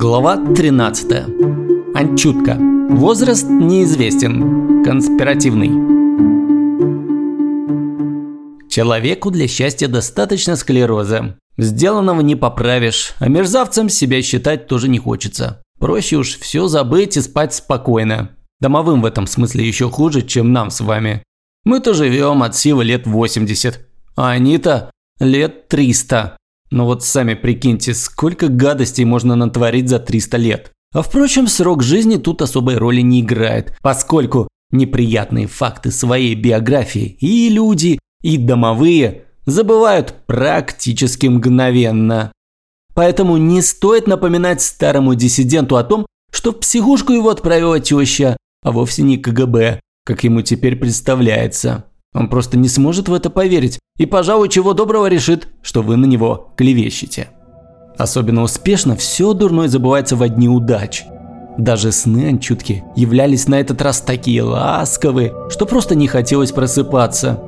Глава 13. Анчутка. Возраст неизвестен. Конспиративный. Человеку для счастья достаточно склероза. Сделанного не поправишь, а мерзавцем себя считать тоже не хочется. Проще уж все забыть и спать спокойно. Домовым в этом смысле еще хуже, чем нам с вами. Мы-то живем от силы лет 80, а они-то лет 300. Но вот сами прикиньте, сколько гадостей можно натворить за 300 лет. А впрочем, срок жизни тут особой роли не играет, поскольку неприятные факты своей биографии и люди, и домовые забывают практически мгновенно. Поэтому не стоит напоминать старому диссиденту о том, что в психушку его отправила теща, а вовсе не КГБ, как ему теперь представляется. Он просто не сможет в это поверить и, пожалуй, чего доброго решит, что вы на него клевещете. Особенно успешно все дурное забывается в одни удачи. Даже сны Анчутки являлись на этот раз такие ласковые, что просто не хотелось просыпаться.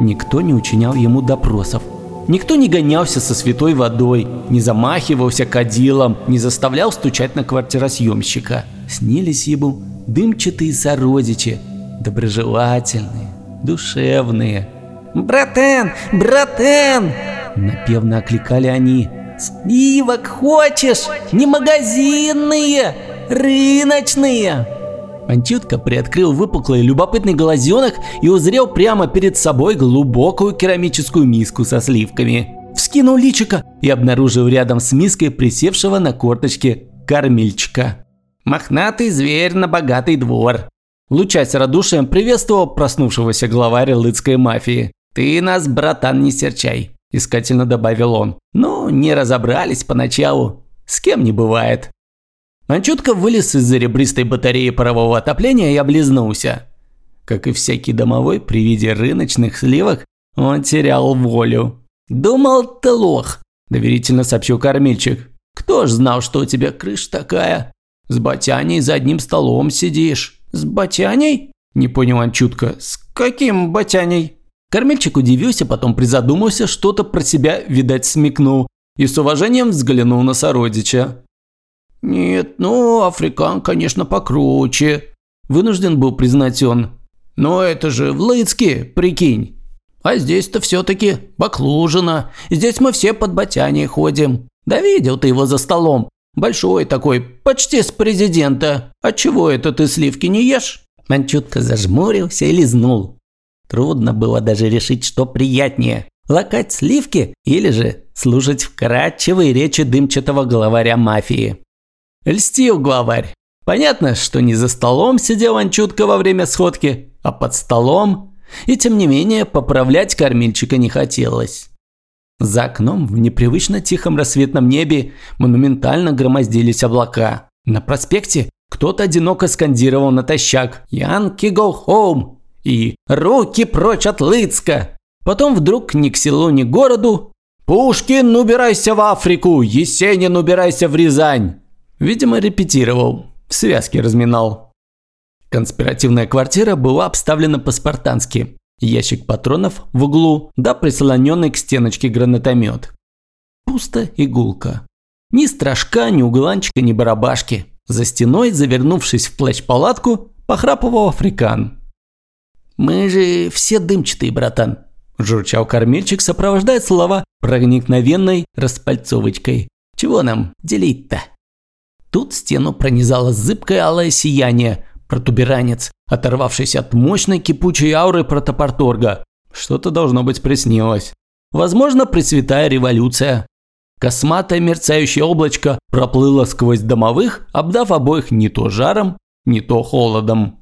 Никто не учинял ему допросов. Никто не гонялся со святой водой, не замахивался кадилом, не заставлял стучать на квартиросъемщика. Снились ему дымчатые сородичи, доброжелательные, душевные. «Братан! Братан!» Напевно окликали они. «Сливок хочешь? Не магазинные, рыночные!» Антютка приоткрыл выпуклый любопытный глазенок и узрел прямо перед собой глубокую керамическую миску со сливками. Вскинул личико и обнаружил рядом с миской присевшего на корточке кормильчика. Мохнатый зверь на богатый двор. Лучась радушием приветствовал проснувшегося главаря лыцкой мафии. «Ты нас, братан, не серчай», – искательно добавил он. «Ну, не разобрались поначалу. С кем не бывает». Анчутка вылез из-за ребристой батареи парового отопления и облизнулся. Как и всякий домовой, при виде рыночных сливок он терял волю. «Думал, ты лох», – доверительно сообщил кормильчик. «Кто ж знал, что у тебя крыша такая? С батяней за одним столом сидишь». «С батяней?» – не понял Анчутка. «С каким батяней?» Кормильчик удивился, потом призадумался, что-то про себя, видать, смекнул и с уважением взглянул на сородича. «Нет, ну, африкан, конечно, покруче», – вынужден был признать он. «Но это же в Лыцке, прикинь. А здесь-то все-таки Баклужина. Здесь мы все под батяней ходим. Да видел ты его за столом. Большой такой, почти с президента. А чего это ты сливки не ешь?» Он чутко зажмурился и лизнул. Трудно было даже решить, что приятнее – лакать сливки или же слушать вкрадчивые речи дымчатого главаря мафии. Льстил главарь. Понятно, что не за столом сидел он чутко во время сходки, а под столом. И тем не менее, поправлять кормильчика не хотелось. За окном в непривычно тихом рассветном небе монументально громоздились облака. На проспекте кто-то одиноко скандировал натощак «Янки go home!» и «Руки прочь от Лыцка!». Потом вдруг ни к селу, ни к городу «Пушкин, убирайся в Африку! Есенин, убирайся в Рязань!» Видимо, репетировал, в связке разминал. Конспиративная квартира была обставлена по-спартански. Ящик патронов в углу, да прислоненный к стеночке гранатомет. Пусто и. Ни стражка, ни угланчика, ни барабашки. За стеной, завернувшись в плащ-палатку, похрапывал африкан. «Мы же все дымчатые, братан», – журчал кормильчик, сопровождая слова проникновенной распальцовочкой. «Чего нам делить-то?» Тут стену пронизало зыбкое алое сияние, протуберанец, оторвавшийся от мощной кипучей ауры протопорторга. Что-то должно быть приснилось. Возможно, пресвятая революция. Косматое мерцающее облачко проплыло сквозь домовых, обдав обоих не то жаром, не то холодом.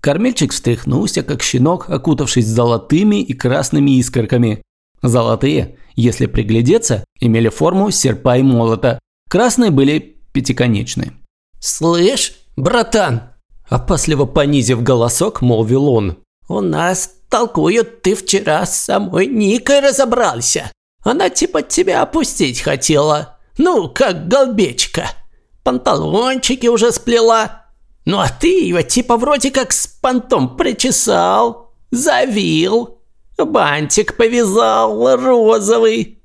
Кормильчик встряхнулся, как щенок, окутавшись золотыми и красными искорками. Золотые, если приглядеться, имели форму серпа и молота. Красные были пятиконечные. «Слышь, братан!» Опасливо понизив голосок, молвил он. «У нас толкуют, ты вчера с самой Никой разобрался. Она типа тебя опустить хотела. Ну, как голбечка. Панталончики уже сплела. Ну а ты его типа вроде как с понтом причесал, завил, бантик повязал розовый.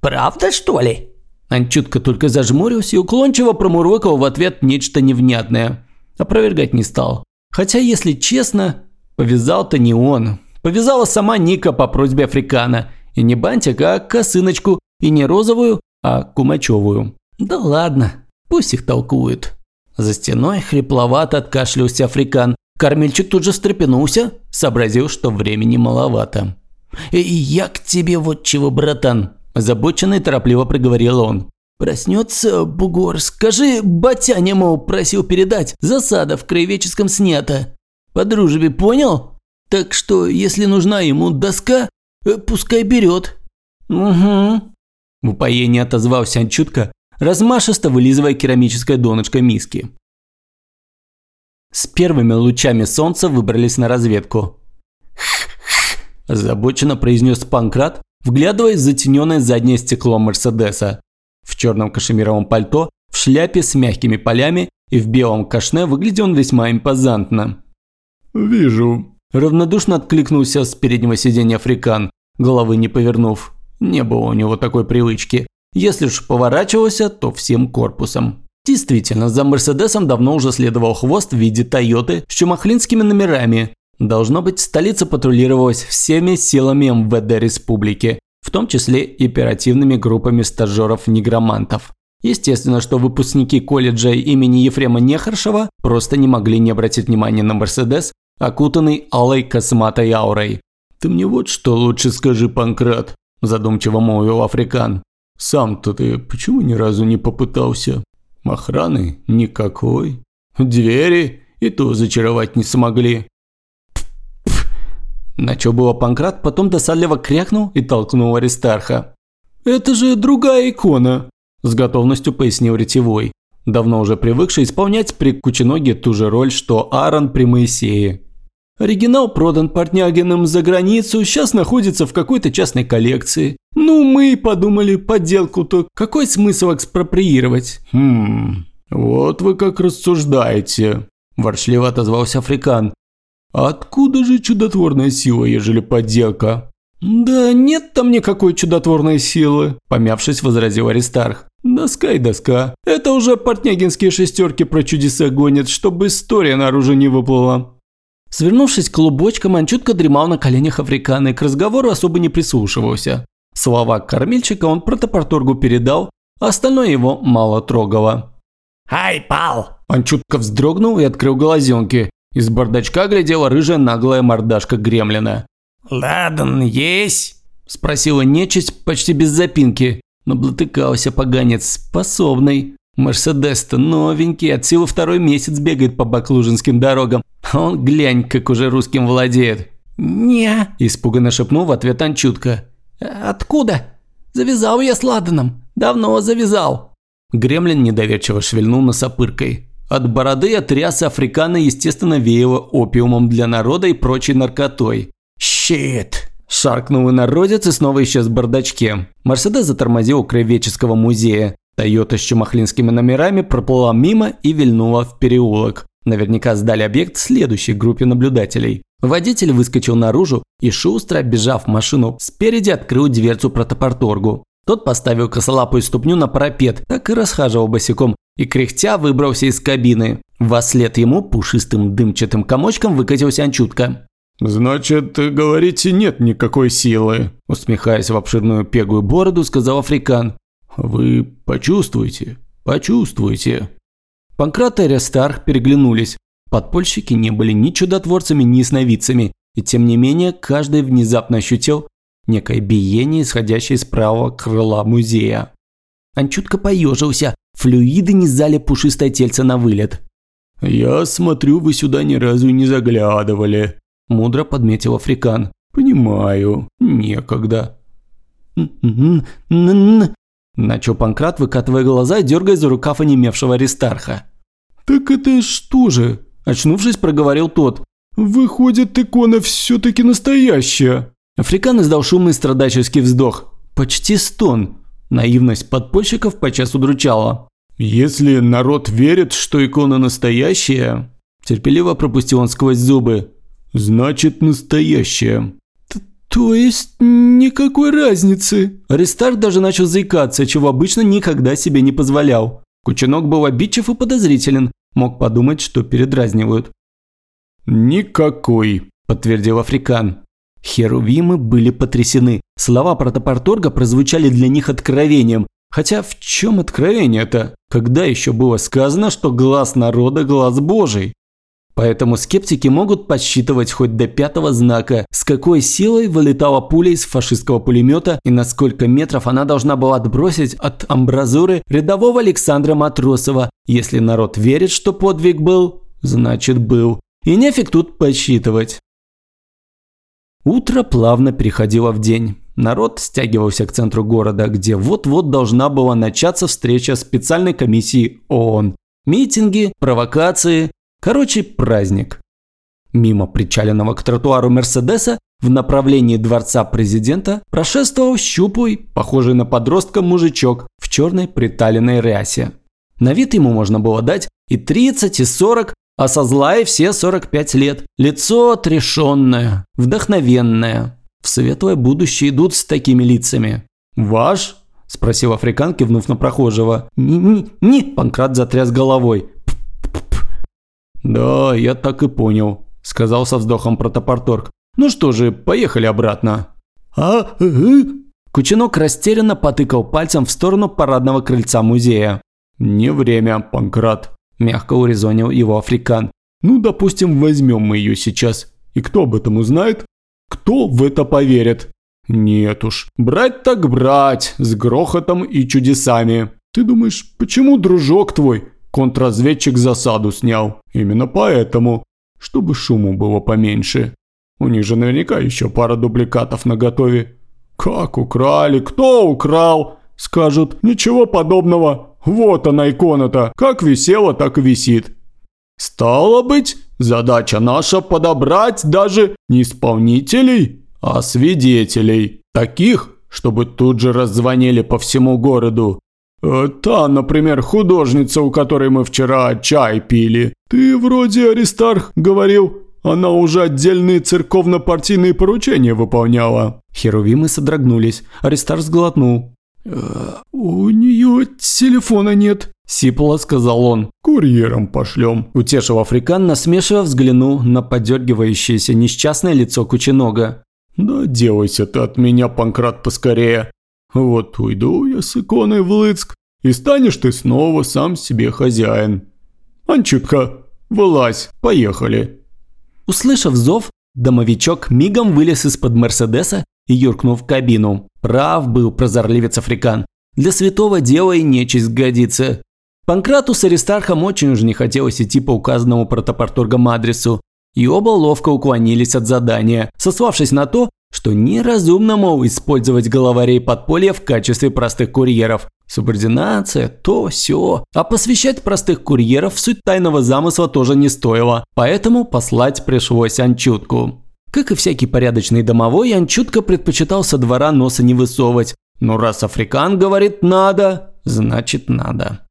Правда, что ли? Анчутка только зажмурился и уклончиво промурлыкал в ответ нечто невнятное. Опровергать не стал. Хотя, если честно, повязал-то не он. Повязала сама Ника по просьбе Африкана. И не бантик, а косыночку. И не розовую, а кумачевую. Да ладно, пусть их толкуют. За стеной хрипловато откашлялся Африкан. Кормильчик тут же встрепенулся, сообразил, что времени маловато. «Я к тебе вот чего, братан», – озабоченно торопливо приговорил он. «Проснется бугор, скажи, батяня, мол, просил передать, засада в краеведческом снята. По дружбе, понял? Так что, если нужна ему доска, э, пускай берет». «Угу». В упоении отозвался он чутко, размашисто вылизывая керамическое донышко миски. С первыми лучами солнца выбрались на разведку. Озабоченно произнес Панкрат, вглядываясь в затененное заднее стекло Мерседеса. В черном кашемировом пальто, в шляпе с мягкими полями и в белом кашне выглядел он весьма импозантно. «Вижу», – равнодушно откликнулся с переднего сиденья Африкан, головы не повернув. Не было у него такой привычки. Если уж поворачивался, то всем корпусом. Действительно, за Мерседесом давно уже следовал хвост в виде Тойоты с чумахлинскими номерами, Должно быть, столица патрулировалась всеми силами МВД республики, в том числе и оперативными группами стажеров-негромантов. Естественно, что выпускники колледжа имени Ефрема Нехаршева просто не могли не обратить внимания на Мерседес, окутанный алой косматой аурой. «Ты мне вот что лучше скажи, Панкрат», – задумчиво молвил Африкан. «Сам-то ты почему ни разу не попытался? Охраны никакой. Двери и то зачаровать не смогли. Начал было Панкрат, потом досадливо крякнул и толкнул Аристарха. «Это же другая икона», – с готовностью пояснил Ретевой, давно уже привыкший исполнять при Кучиноге ту же роль, что Аарон при Моисее. Оригинал продан Портнягиным за границу, сейчас находится в какой-то частной коллекции. Ну, мы подумали, подделку-то какой смысл экспроприировать? Хм, вот вы как рассуждаете, ворчливо отозвался Африкан. Откуда же чудотворная сила, ежели подделка? Да нет там никакой чудотворной силы, помявшись, возразил Аристарх. Доска и доска. Это уже портнягинские шестерки про чудеса гонят, чтобы история наружу не выплыла. Свернувшись клубочком, он чутко дремал на коленях Африкана и к разговору особо не прислушивался. Слова кормильщика он протопорторгу передал, а остальное его мало трогало. «Ай, пал!» Он чутко вздрогнул и открыл глазенки. Из бардачка глядела рыжая наглая мордашка гремлина. «Ладан есть?» – спросила нечисть почти без запинки. Но блатыкался поганец, способный. Мерседес-то новенький, от силы второй месяц бегает по баклужинским дорогам. А он глянь, как уже русским владеет. «Не», – испуганно шепнул в ответ Анчутка. «Откуда? Завязал я с Ладаном. Давно завязал». Гремлин недоверчиво шевельнул носопыркой. От бороды от рясы африкана, естественно, веяло опиумом для народа и прочей наркотой. «Щит!» – шаркнул и народец и снова исчез в бардачке. Мерседес затормозил у краеведческого музея. Тойота с чумахлинскими номерами проплыла мимо и вильнула в переулок. Наверняка сдали объект следующей группе наблюдателей. Водитель выскочил наружу и, шустро оббежав машину, спереди открыл дверцу протопорторгу. Тот поставил косолапую ступню на парапет, так и расхаживал босиком, и кряхтя выбрался из кабины. Вослед ему пушистым дымчатым комочком выкатился Анчутка. «Значит, говорите, нет никакой силы?» Усмехаясь в обширную пегую бороду, сказал Африкан. «Вы почувствуйте, почувствуйте». Панкрат и Рестарх переглянулись. Подпольщики не были ни чудотворцами, ни сновидцами, и тем не менее каждый внезапно ощутил некое биение, исходящее из правого крыла музея. Анчутка поежился, Флюиды низали пушистое тельце на вылет. «Я смотрю, вы сюда ни разу не заглядывали», – мудро подметил Африкан. «Понимаю, некогда». Начал Панкрат, выкатывая глаза и дергая за рукав онемевшего Аристарха. «Так это что же?» – очнувшись, проговорил тот. «Выходит, икона все-таки настоящая». Африкан издал шумный страдаческий вздох. Почти стон. Наивность подпольщиков подчас удручала. «Если народ верит, что икона настоящая...» Терпеливо пропустил он сквозь зубы. «Значит, настоящая». То есть никакой разницы? Аристарх даже начал заикаться, чего обычно никогда себе не позволял. Кучинок был обидчив и подозрителен, мог подумать, что передразнивают. «Никакой», – подтвердил Африкан. Херувимы были потрясены. Слова протопорторга прозвучали для них откровением. Хотя в чем откровение-то? Когда еще было сказано, что глаз народа – глаз Божий? Поэтому скептики могут подсчитывать хоть до пятого знака, с какой силой вылетала пуля из фашистского пулемета и на сколько метров она должна была отбросить от амбразуры рядового Александра Матросова. Если народ верит, что подвиг был, значит был. И нефиг тут подсчитывать. Утро плавно переходило в день. Народ стягивался к центру города, где вот-вот должна была начаться встреча специальной комиссии ООН. Митинги, провокации, короче, праздник. Мимо причаленного к тротуару Мерседеса в направлении дворца президента прошествовал щуплый, похожий на подростка мужичок в черной приталенной рясе. На вид ему можно было дать и 30, и 40, а со злая все 45 лет. Лицо отрешенное, вдохновенное. В светлое будущее идут с такими лицами. «Ваш?» – спросил африкан, кивнув на прохожего. «Не-не-не!» – Панкрат затряс головой. «Да, я так и понял», – сказал со вздохом протопорторг. «Ну что же, поехали обратно». «А? Кучинок растерянно потыкал пальцем в сторону парадного крыльца музея. «Не время, Панкрат», Мягко урезонил его Африкан. Ну, допустим, возьмем мы ее сейчас. И кто об этом узнает? Кто в это поверит? Нет уж, брать так брать, с грохотом и чудесами. Ты думаешь, почему дружок твой контрразведчик засаду снял? Именно поэтому, чтобы шуму было поменьше. У них же наверняка еще пара дубликатов наготове. Как украли? Кто украл? Скажут, ничего подобного. Вот она икона-то, как висела, так и висит. Стало быть, задача наша подобрать даже не исполнителей, а свидетелей. Таких, чтобы тут же раззвонили по всему городу. Э, та, например, художница, у которой мы вчера чай пили. Ты вроде, Аристарх, говорил, она уже отдельные церковно-партийные поручения выполняла. Херувимы содрогнулись. Аристарх сглотнул. «У нее телефона нет», – сипло сказал он. «Курьером пошлем», – утешил Африкан, насмешиво взглянул на подергивающееся несчастное лицо Кученога. «Да делайся ты от меня, Панкрат, поскорее. Вот уйду я с иконой в Лыцк, и станешь ты снова сам себе хозяин. Анчутка, вылазь, поехали». Услышав зов, домовичок мигом вылез из-под Мерседеса и юркнул в кабину. Прав был прозорливец Африкан. Для святого дела и нечисть годится. Панкрату с Аристархом очень уж не хотелось идти по указанному протопорторгом адресу, и оба ловко уклонились от задания, сославшись на то, что неразумно, мол, использовать головарей подполья в качестве простых курьеров. Субординация, то, все. А посвящать простых курьеров в суть тайного замысла тоже не стоило, поэтому послать пришлось Анчутку. Как и всякий порядочный домовой, он чутко предпочитал со двора носа не высовывать. Но раз африкан говорит «надо», значит «надо».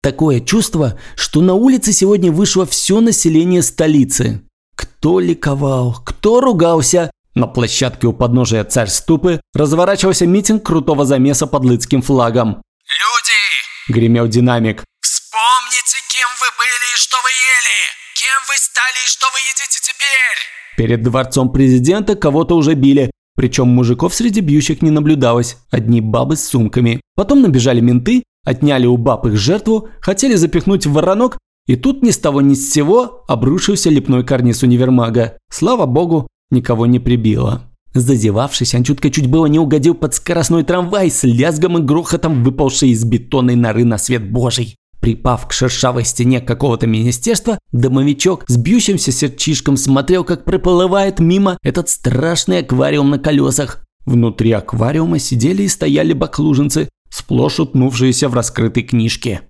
Такое чувство, что на улице сегодня вышло все население столицы. Кто ликовал, кто ругался. На площадке у подножия царь ступы разворачивался митинг крутого замеса под лыцким флагом. «Люди!» – гремел динамик. «Вспомните, кем вы были и что вы ели! Кем вы стали и что вы едите теперь?» Перед дворцом президента кого-то уже били, причем мужиков среди бьющих не наблюдалось, одни бабы с сумками. Потом набежали менты, отняли у баб их жертву, хотели запихнуть в воронок, и тут ни с того ни с сего обрушился лепной карниз универмага. Слава богу, никого не прибило. Зазевавшись, он чутко чуть было не угодил под скоростной трамвай с лязгом и грохотом, выпавший из бетонной норы на свет божий. Припав к шершавой стене какого-то министерства, домовичок с бьющимся сердчишком смотрел, как проплывает мимо этот страшный аквариум на колесах. Внутри аквариума сидели и стояли баклуженцы, сплошь утнувшиеся в раскрытой книжке.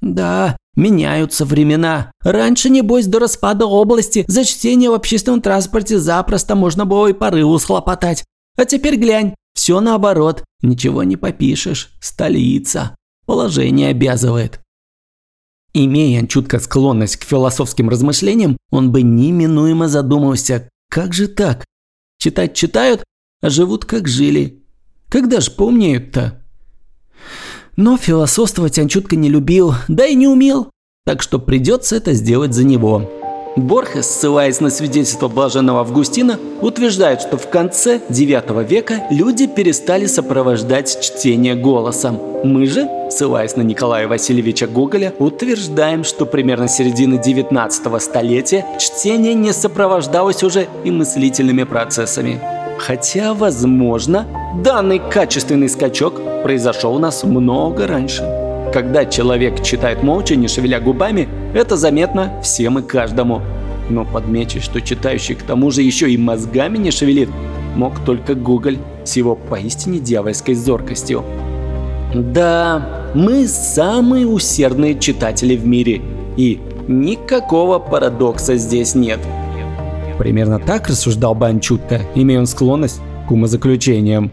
Да, меняются времена. Раньше, небось, до распада области за чтение в общественном транспорте запросто можно было и порыву схлопотать. А теперь глянь, все наоборот, ничего не попишешь, столица. Положение обязывает. Имея чутко склонность к философским размышлениям, он бы неминуемо задумался, как же так? Читать читают, а живут как жили. Когда ж помнят-то? Но философствовать Анчутка не любил, да и не умел, так что придется это сделать за него. Борхес, ссылаясь на свидетельство блаженного Августина, утверждает, что в конце IX века люди перестали сопровождать чтение голосом. Мы же, ссылаясь на Николая Васильевича Гоголя, утверждаем, что примерно середины 19 столетия чтение не сопровождалось уже и мыслительными процессами. Хотя, возможно, данный качественный скачок произошел у нас много раньше. Когда человек читает молча, не шевеля губами, это заметно всем и каждому. Но подмечу, что читающий к тому же еще и мозгами не шевелит, мог только Google с его поистине дьявольской зоркостью. Да, мы самые усердные читатели в мире, и никакого парадокса здесь нет. Примерно так рассуждал Банчутка, имея он склонность к умозаключениям.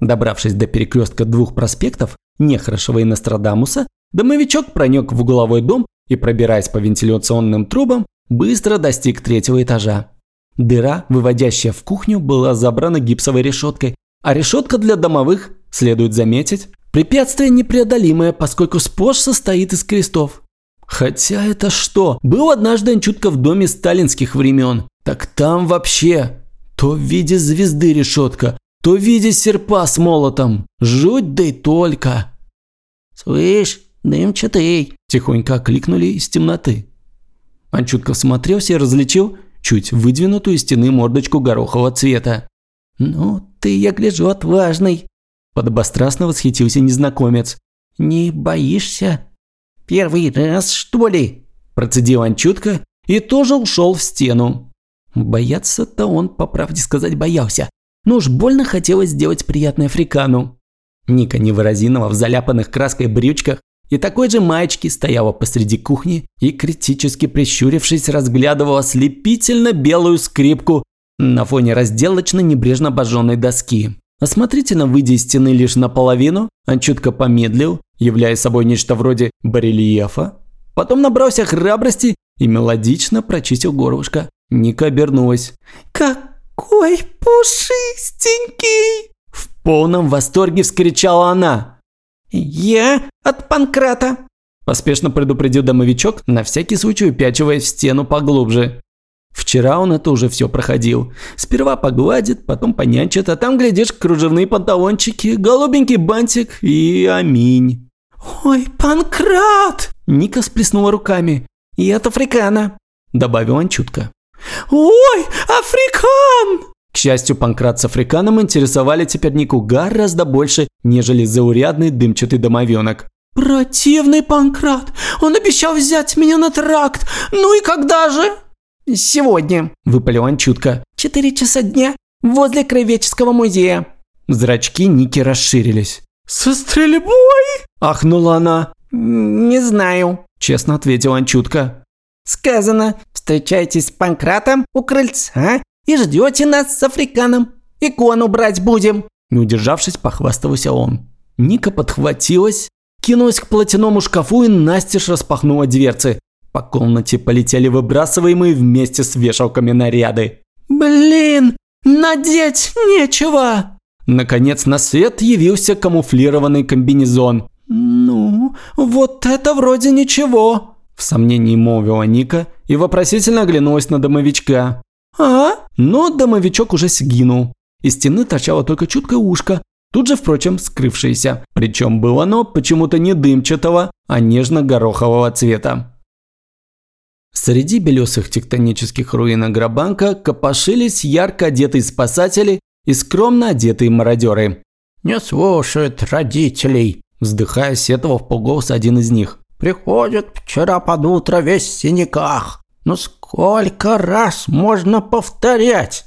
Добравшись до перекрестка двух проспектов, Нехорошего и Нострадамуса, домовичок проник в угловой дом и, пробираясь по вентиляционным трубам, быстро достиг третьего этажа. Дыра, выводящая в кухню, была забрана гипсовой решеткой, а решетка для домовых, следует заметить, препятствие непреодолимое, поскольку сплошь состоит из крестов. Хотя это что? Был однажды Анчутка в доме сталинских времен. Так там вообще то в виде звезды решетка, то в виде серпа с молотом. Жуть да и только. «Слышь, дымчатый!» – тихонько окликнули из темноты. Анчутка всмотрелся и различил чуть выдвинутую из стены мордочку горохового цвета. «Ну, ты, я гляжу, отважный!» – подобострастно восхитился незнакомец. «Не боишься? Первый раз, что ли?» – процедил Анчутка и тоже ушел в стену. Бояться-то он, по правде сказать, боялся, но уж больно хотелось сделать приятное Африкану. Ника Невыразинова в заляпанных краской брючках и такой же маечке стояла посреди кухни и, критически прищурившись, разглядывала ослепительно белую скрипку на фоне разделочно небрежно обожженной доски. Осмотрительно выйдя из стены лишь наполовину, он чутко помедлил, являя собой нечто вроде барельефа. Потом набрался храбрости и мелодично прочистил горлышко. Ника обернулась. «Какой пушистенький!» В полном восторге вскричала она. «Я от Панкрата!» Поспешно предупредил домовичок, на всякий случай упячиваясь в стену поглубже. Вчера он это уже все проходил. Сперва погладит, потом понянчит, а там, глядишь, кружевные панталончики, голубенький бантик и аминь. «Ой, Панкрат!» Ника сплеснула руками. «И от Африкана!» Добавил он чутко. «Ой, Африкан!» К счастью, Панкрат с Африканом интересовали теперь Нику гораздо больше, нежели заурядный дымчатый домовенок. «Противный Панкрат! Он обещал взять меня на тракт! Ну и когда же?» «Сегодня», – выпалил он чутко. «Четыре часа дня возле Кровеческого музея». Зрачки Ники расширились. «Со стрельбой?» – ахнула она. «Не знаю», – честно ответил он чутко. «Сказано, встречайтесь с Панкратом у крыльца и ждете нас с Африканом. Икону брать будем!» Не удержавшись, похвастался он. Ника подхватилась, кинулась к платяному шкафу и настежь распахнула дверцы. По комнате полетели выбрасываемые вместе с вешалками наряды. «Блин, надеть нечего!» Наконец на свет явился камуфлированный комбинезон. «Ну, вот это вроде ничего!» В сомнении молвила Ника и вопросительно оглянулась на домовичка. «А?» Но домовичок уже сгинул. Из стены торчало только чуткое ушко, тут же, впрочем, скрывшееся. Причем было оно почему-то не дымчатого, а нежно-горохового цвета. Среди белесых тектонических руин Агробанка копошились ярко одетые спасатели и скромно одетые мародеры. «Не слушают родителей», – вздыхая, сетовал в полголоса один из них. «Приходят вчера под утро весь в синяках. Ну сколько раз можно повторять?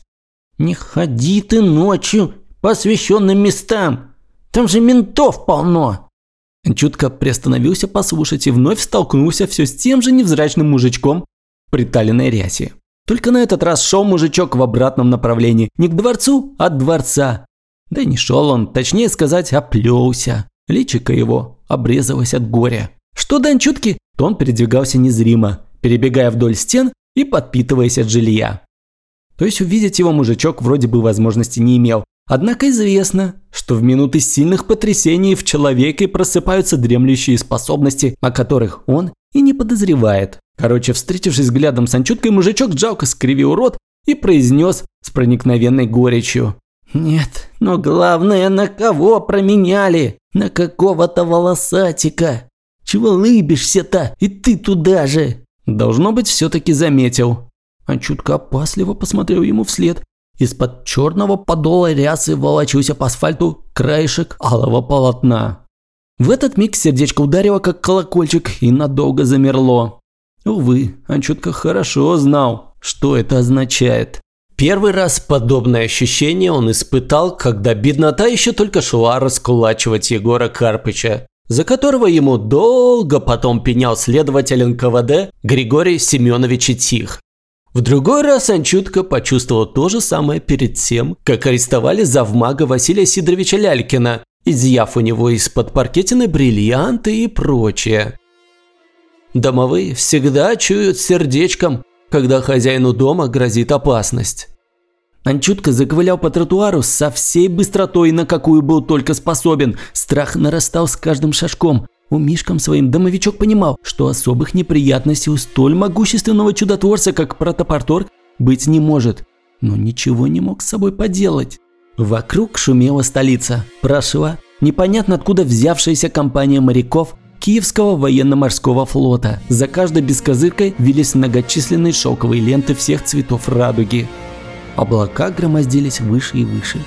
Не ходи ты ночью по освещенным местам. Там же ментов полно. Чутко приостановился послушать и вновь столкнулся все с тем же невзрачным мужичком в приталенной рясе. Только на этот раз шел мужичок в обратном направлении. Не к дворцу, а от дворца. Да не шел он, точнее сказать, оплелся. Личико его обрезалось от горя. Что до Анчутки, то он передвигался незримо, перебегая вдоль стен и подпитываясь от жилья. То есть увидеть его мужичок вроде бы возможности не имел. Однако известно, что в минуты сильных потрясений в человеке просыпаются дремлющие способности, о которых он и не подозревает. Короче, встретившись взглядом с Анчуткой, мужичок жалко скривил рот и произнес с проникновенной горечью. «Нет, но главное, на кого променяли? На какого-то волосатика? Чего лыбишься-то? И ты туда же!» Должно быть, все-таки заметил. Анчутка опасливо посмотрел ему вслед. Из-под черного подола рясы волочился по асфальту краешек алого полотна. В этот миг сердечко ударило, как колокольчик, и надолго замерло. Увы, Анчутка хорошо знал, что это означает. Первый раз подобное ощущение он испытал, когда беднота еще только шла раскулачивать Егора Карпыча, за которого ему долго потом пенял следователь НКВД Григорий Семенович Тих. В другой раз Анчутка почувствовал то же самое перед тем, как арестовали завмага Василия Сидоровича Лялькина, изъяв у него из-под паркетины бриллианты и прочее. Домовые всегда чуют сердечком, когда хозяину дома грозит опасность. Анчутка заковылял по тротуару со всей быстротой, на какую был только способен. Страх нарастал с каждым шажком. У Умишком своим домовичок понимал, что особых неприятностей у столь могущественного чудотворца, как протопорторг, быть не может. Но ничего не мог с собой поделать. Вокруг шумела столица. Прошла непонятно откуда взявшаяся компания моряков Киевского военно-морского флота. За каждой бескозыркой вились многочисленные шелковые ленты всех цветов радуги. Облака громоздились выше и выше.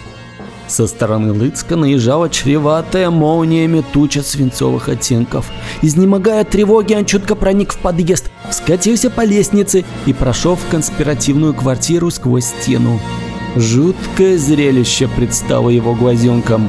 Со стороны Лыцка наезжала чреватая молниями туча свинцовых оттенков. Изнемогая от тревоги, он чутко проник в подъезд, скатился по лестнице и прошел в конспиративную квартиру сквозь стену. Жуткое зрелище предстало его глазенкам.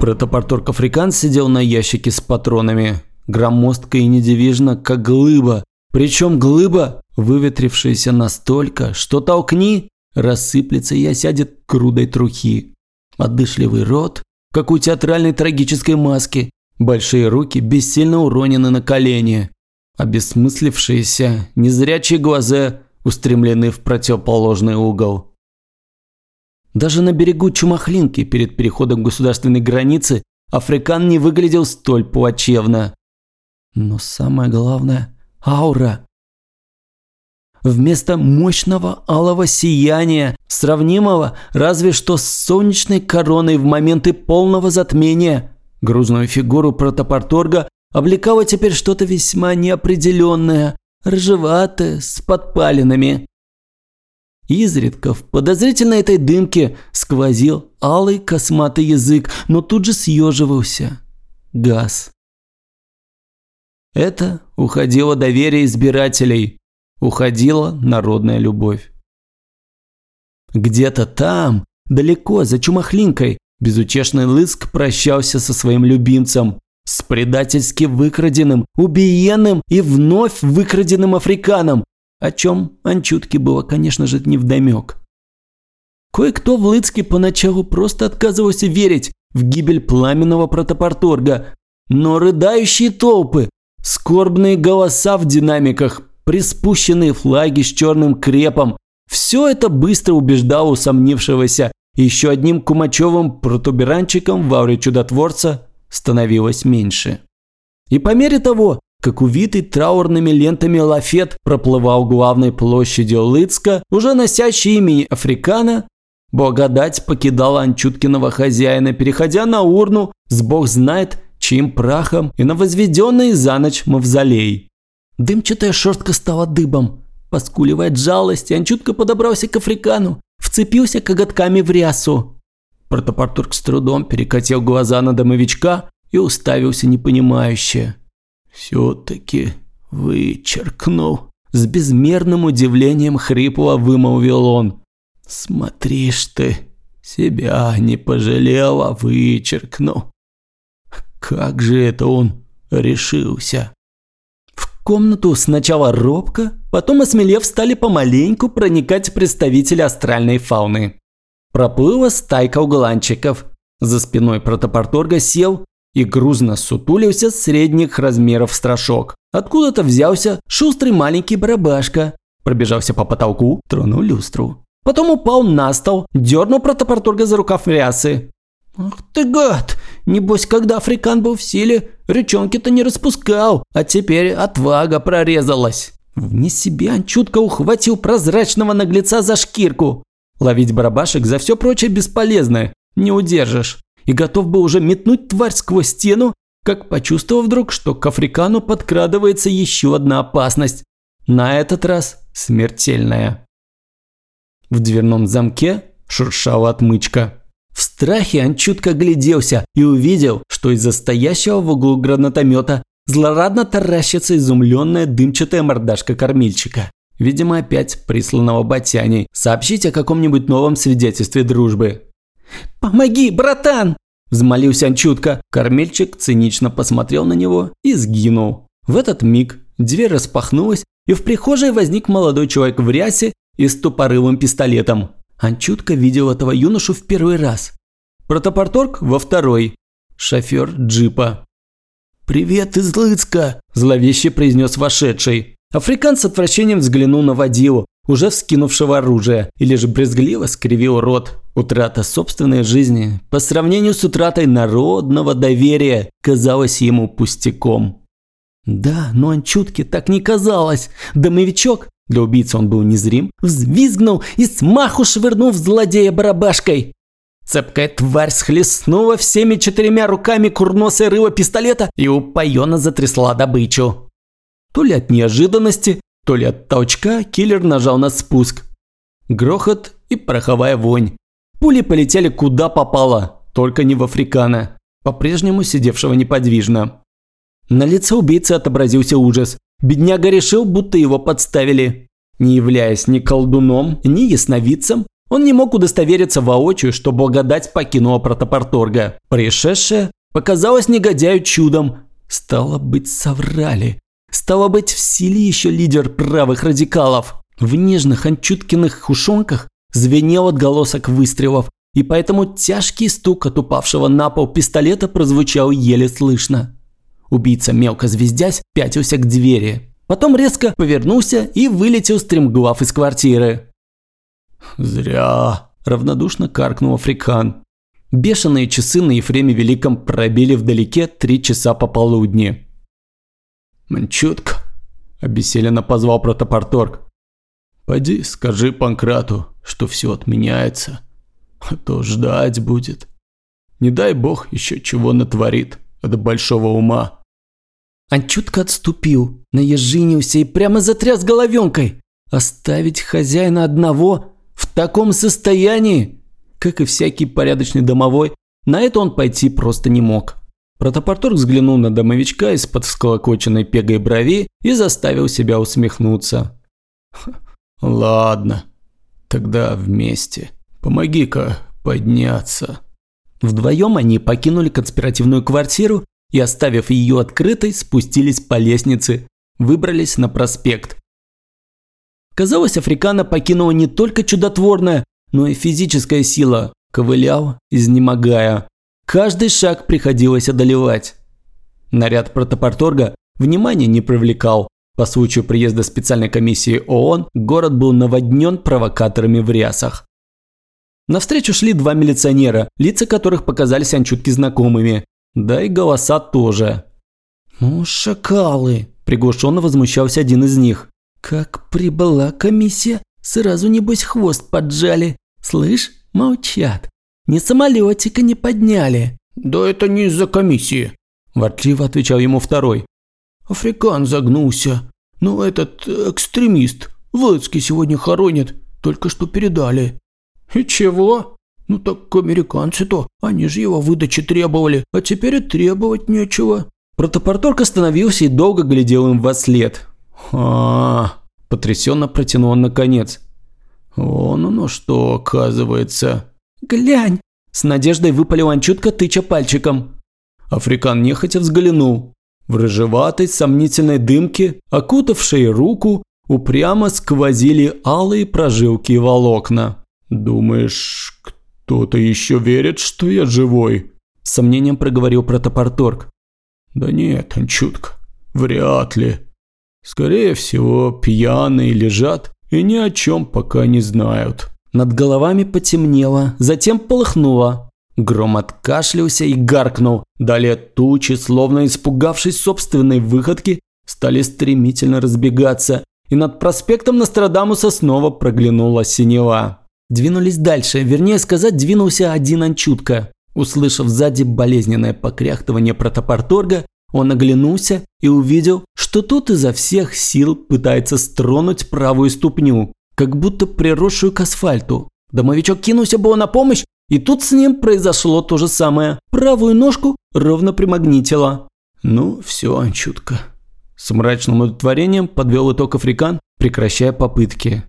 Протопорторг Африкан сидел на ящике с патронами, громоздко и недивижно, как глыба. Причем глыба, выветрившаяся настолько, что толкни, рассыплется и осядет грудой трухи. Отдышливый рот, как у театральной трагической маски, большие руки бессильно уронены на колени, обесмыслившиеся, незрячие глаза устремлены в противоположный угол. Даже на берегу Чумахлинки перед переходом государственной границы Африкан не выглядел столь плачевно. Но самое главное – аура. Вместо мощного алого сияния, сравнимого разве что с солнечной короной в моменты полного затмения, грузную фигуру протопорторга облекало теперь что-то весьма неопределенное, рыжеватое, с подпалинами. Изредка в подозрительной этой дымке сквозил алый косматый язык, но тут же съеживался. Газ. Это уходило доверие избирателей, уходила народная любовь. Где-то там, далеко, за Чумахлинкой, безутешный Лыск прощался со своим любимцем, с предательски выкраденным, убиенным и вновь выкраденным африканом, о чем Анчутке было, конечно же, невдомек. Кое-кто в Лыцке поначалу просто отказывался верить в гибель пламенного протопорторга, но рыдающие толпы, скорбные голоса в динамиках, приспущенные флаги с черным крепом. Все это быстро убеждало усомнившегося еще одним кумачевым протуберанчиком в ауре чудотворца становилось меньше. И по мере того, как увитый траурными лентами лафет проплывал главной площадью Лыцка, уже носящий имя Африкана, благодать покидала Анчуткиного хозяина, переходя на урну с бог знает чьим прахом и на возведенный за ночь мавзолей. Дымчатая шерстка стала дыбом. Поскуливая жалость, он чутко подобрался к Африкану, вцепился коготками в рясу. Протопортург с трудом перекатил глаза на домовичка и уставился непонимающе. «Все-таки вычеркнул». С безмерным удивлением хрипло вымолвил он. «Смотришь ты, себя не пожалела, вычеркнул». Как же это он решился? Комнату сначала робко, потом осмелев стали помаленьку проникать представители астральной фауны. Проплыла стайка угланчиков. За спиной протопорторга сел и грузно сутулился средних размеров страшок. Откуда-то взялся шустрый маленький барабашка. Пробежался по потолку, тронул люстру. Потом упал на стол, дернул протопорторга за рукав рясы. «Ах ты гад! Небось, когда Африкан был в силе, речонки-то не распускал, а теперь отвага прорезалась». Вне себя он чутко ухватил прозрачного наглеца за шкирку. Ловить барабашек за все прочее бесполезно, не удержишь. И готов был уже метнуть тварь сквозь стену, как почувствовал вдруг, что к Африкану подкрадывается еще одна опасность. На этот раз смертельная. В дверном замке шуршала отмычка. В страхе он чутко гляделся и увидел, что из-за стоящего в углу гранатомета злорадно таращится изумленная дымчатая мордашка кормильчика. Видимо, опять присланного Батяней сообщить о каком-нибудь новом свидетельстве дружбы. «Помоги, братан!» Взмолился он чутко. Кормильчик цинично посмотрел на него и сгинул. В этот миг дверь распахнулась, и в прихожей возник молодой человек в рясе и с тупорылым пистолетом. Анчутка видел этого юношу в первый раз. Протопорторг во второй. Шофер джипа. «Привет из Лыцка!» – зловеще произнес вошедший. Африканец с отвращением взглянул на водилу, уже вскинувшего оружие, или же брезгливо скривил рот. Утрата собственной жизни по сравнению с утратой народного доверия казалась ему пустяком. Да, но Анчутке так не казалось. Домовичок, для убийцы он был незрим, взвизгнул и смаху швырнув злодея барабашкой. Цепкая тварь схлестнула всеми четырьмя руками курносое рыло пистолета и упоенно затрясла добычу. То ли от неожиданности, то ли от толчка киллер нажал на спуск. Грохот и пороховая вонь. Пули полетели куда попало, только не в Африкана, по-прежнему сидевшего неподвижно. На лице убийцы отобразился ужас. Бедняга решил, будто его подставили. Не являясь ни колдуном, ни ясновидцем, он не мог удостовериться воочию, что благодать покинула протопорторга. Пришедшее показалось негодяю чудом. Стало быть, соврали. Стало быть, в силе еще лидер правых радикалов. В нежных анчуткиных ушонках звенел отголосок выстрелов, и поэтому тяжкий стук от упавшего на пол пистолета прозвучал еле слышно. Убийца, мелко звездясь, пятился к двери. Потом резко повернулся и вылетел стремглав из квартиры. «Зря!» – равнодушно каркнул Африкан. Бешеные часы на Ефреме Великом пробили вдалеке три часа пополудни. «Манчутка!» – обессиленно позвал протопорторг. «Пойди скажи Панкрату, что все отменяется, а то ждать будет. Не дай бог еще чего натворит от большого ума». Анчутка отступил, наезжинился и прямо затряс головенкой. Оставить хозяина одного в таком состоянии, как и всякий порядочный домовой, на это он пойти просто не мог. Протопорторг взглянул на домовичка из-под всколокоченной пегой брови и заставил себя усмехнуться. «Ладно, тогда вместе. Помоги-ка подняться». Вдвоем они покинули конспиративную квартиру и, оставив ее открытой, спустились по лестнице, выбрались на проспект. Казалось, Африкана покинула не только чудотворная, но и физическая сила, ковылял, изнемогая. Каждый шаг приходилось одолевать. Наряд протопорторга внимания не привлекал. По случаю приезда специальной комиссии ООН город был наводнен провокаторами в рясах. Навстречу шли два милиционера, лица которых показались Анчутке знакомыми. Да и голоса тоже. «Ну, шакалы!» – приглушенно возмущался один из них. «Как прибыла комиссия, сразу небось хвост поджали. Слышь, молчат. Ни самолетика не подняли». «Да это не из-за комиссии», – ворчливо отвечал ему второй. «Африкан загнулся. Ну, этот экстремист. Лыцкий сегодня хоронит. Только что передали». «И чего?» «Ну так американцы-то, они же его выдачи требовали, а теперь и требовать нечего». Протопорторг остановился и долго глядел им во след. а, потрясенно протянул он наконец. «Вон оно что, оказывается». «Глянь!» С надеждой выпалил Анчутка, тыча пальчиком. Африкан нехотя взглянул. В рыжеватой сомнительной дымке, окутавшей руку, упрямо сквозили алые прожилки и волокна. «Думаешь, кто-то еще верит, что я живой?» С сомнением проговорил протопорторг. «Да нет, Анчутка, вряд ли. Скорее всего, пьяные лежат и ни о чем пока не знают». Над головами потемнело, затем полыхнуло. Гром откашлялся и гаркнул. Далее тучи, словно испугавшись собственной выходки, стали стремительно разбегаться, и над проспектом Нострадамуса снова проглянула синева. Двинулись дальше, вернее сказать, двинулся один Анчутка. Услышав сзади болезненное покряхтывание протопорторга, он оглянулся и увидел, что тот изо всех сил пытается стронуть правую ступню, как будто приросшую к асфальту. Домовичок кинулся было на помощь, и тут с ним произошло то же самое. Правую ножку ровно примагнитило. Ну, все, чутко. С мрачным удовлетворением подвел итог Африкан, прекращая попытки.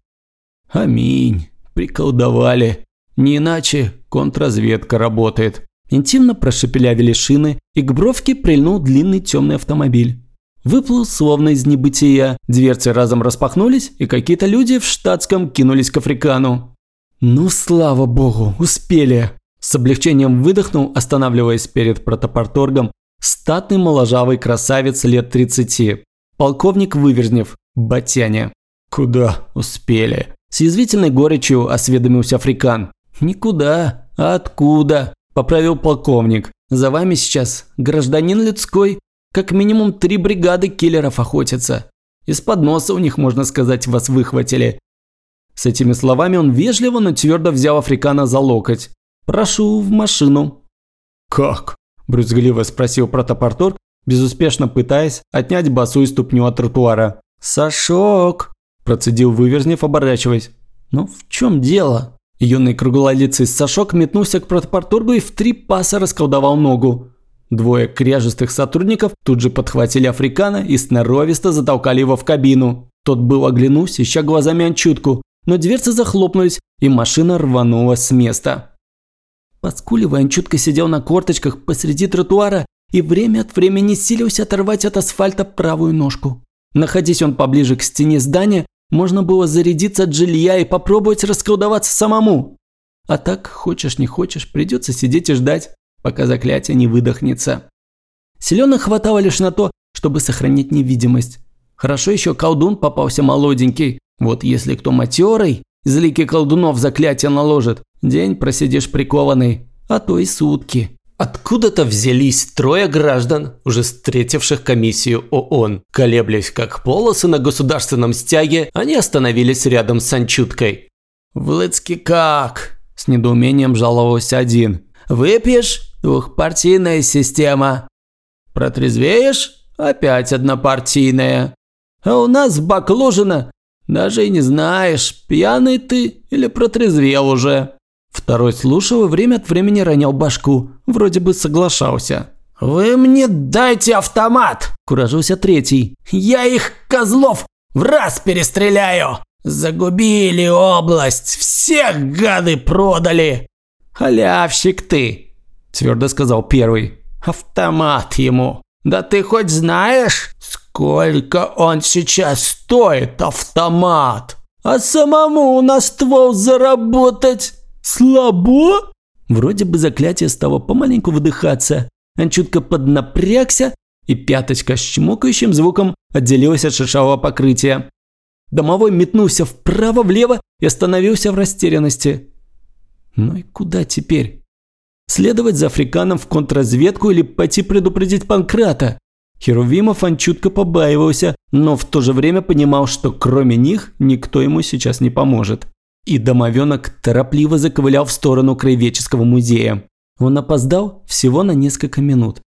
Аминь. Приколдовали. Не иначе контрразведка работает. Интимно прошепелявили шины, и к бровке прильнул длинный темный автомобиль. Выплыл словно из небытия, дверцы разом распахнулись, и какие-то люди в штатском кинулись к Африкану. «Ну, слава богу, успели!» С облегчением выдохнул, останавливаясь перед протопорторгом, статный моложавый красавец лет 30. Полковник Выверзнев, Батяня. «Куда успели?» С язвительной горечью осведомился Африкан. «Никуда, а откуда?» – поправил полковник. «За вами сейчас гражданин людской, как минимум три бригады киллеров охотятся. Из-под носа у них, можно сказать, вас выхватили». С этими словами он вежливо, но твердо взял Африкана за локоть. «Прошу в машину». «Как?» – брюзгливо спросил протопорторг, безуспешно пытаясь отнять босую ступню от тротуара. «Сашок!» – процедил Выверзнев, оборачиваясь. «Ну в чем дело?» Юный круглолицый Сашок метнулся к протопорторгу и в три паса расколдовал ногу. Двое кряжестых сотрудников тут же подхватили африкана и сноровисто затолкали его в кабину. Тот был оглянулся, ища глазами Анчутку, но дверцы захлопнулись, и машина рванула с места. Поскуливая, Анчутка сидел на корточках посреди тротуара и время от времени силился оторвать от асфальта правую ножку. Находясь он поближе к стене здания, можно было зарядиться от жилья и попробовать расколдоваться самому. А так, хочешь не хочешь, придется сидеть и ждать, пока заклятие не выдохнется. Селена хватало лишь на то, чтобы сохранить невидимость. Хорошо еще колдун попался молоденький. Вот если кто матерый, злики колдунов заклятие наложит, день просидишь прикованный, а то и сутки. Откуда-то взялись трое граждан, уже встретивших комиссию ООН. Колеблясь как полосы на государственном стяге, они остановились рядом с Анчуткой. «В Лыцке как?» – с недоумением жаловался один. «Выпьешь? Двухпартийная система. Протрезвеешь? Опять однопартийная. А у нас Баклужина даже и не знаешь, пьяный ты или протрезвел уже». Второй слушал и время от времени ронял башку, вроде бы соглашался. «Вы мне дайте автомат!» – куражился третий. «Я их, козлов, в раз перестреляю! Загубили область, всех гады продали!» «Халявщик ты!» – твердо сказал первый. «Автомат ему! Да ты хоть знаешь, сколько он сейчас стоит, автомат? А самому на ствол заработать?» «Слабо?» Вроде бы заклятие стало помаленьку выдыхаться. Он чутко поднапрягся, и пяточка с чмокающим звуком отделилась от шершавого покрытия. Домовой метнулся вправо-влево и остановился в растерянности. Ну и куда теперь? Следовать за африканом в контрразведку или пойти предупредить Панкрата? Херувимов он чутко побаивался, но в то же время понимал, что кроме них никто ему сейчас не поможет. И домовенок торопливо заковылял в сторону краеведческого музея. Он опоздал всего на несколько минут.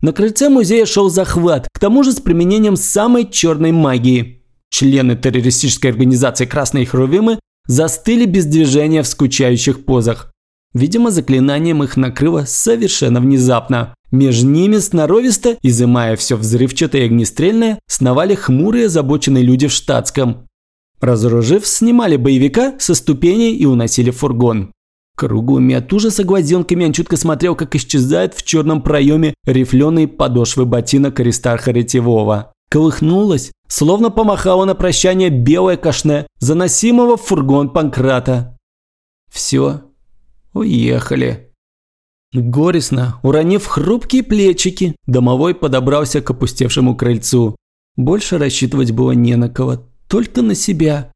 На крыльце музея шел захват, к тому же с применением самой черной магии. Члены террористической организации «Красные Хрувимы» застыли без движения в скучающих позах. Видимо, заклинанием их накрыло совершенно внезапно. Между ними сноровисто, изымая все взрывчатое и огнестрельное, сновали хмурые озабоченные люди в штатском. Разоружив, снимали боевика со ступеней и уносили фургон. Круглыми от ужаса глазенками он чутко смотрел, как исчезает в черном проеме рифленые подошвы ботинок Аристарха Ретевого. Колыхнулась, словно помахала на прощание белое кашне, заносимого в фургон Панкрата. Все, уехали. Горестно, уронив хрупкие плечики, домовой подобрался к опустевшему крыльцу. Больше рассчитывать было не на кого, только на себя.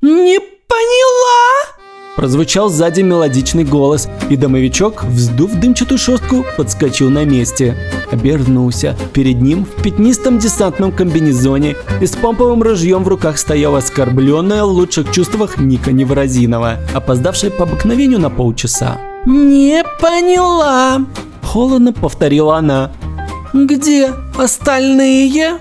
«Не поняла!» Прозвучал сзади мелодичный голос, и домовичок, вздув дымчатую шерстку, подскочил на месте. Обернулся. Перед ним в пятнистом десантном комбинезоне и с помповым ружьем в руках стояла оскорбленная в лучших чувствах Ника Невразинова, опоздавшая по обыкновению на полчаса. «Не поняла!» Холодно повторила она. «Где остальные?»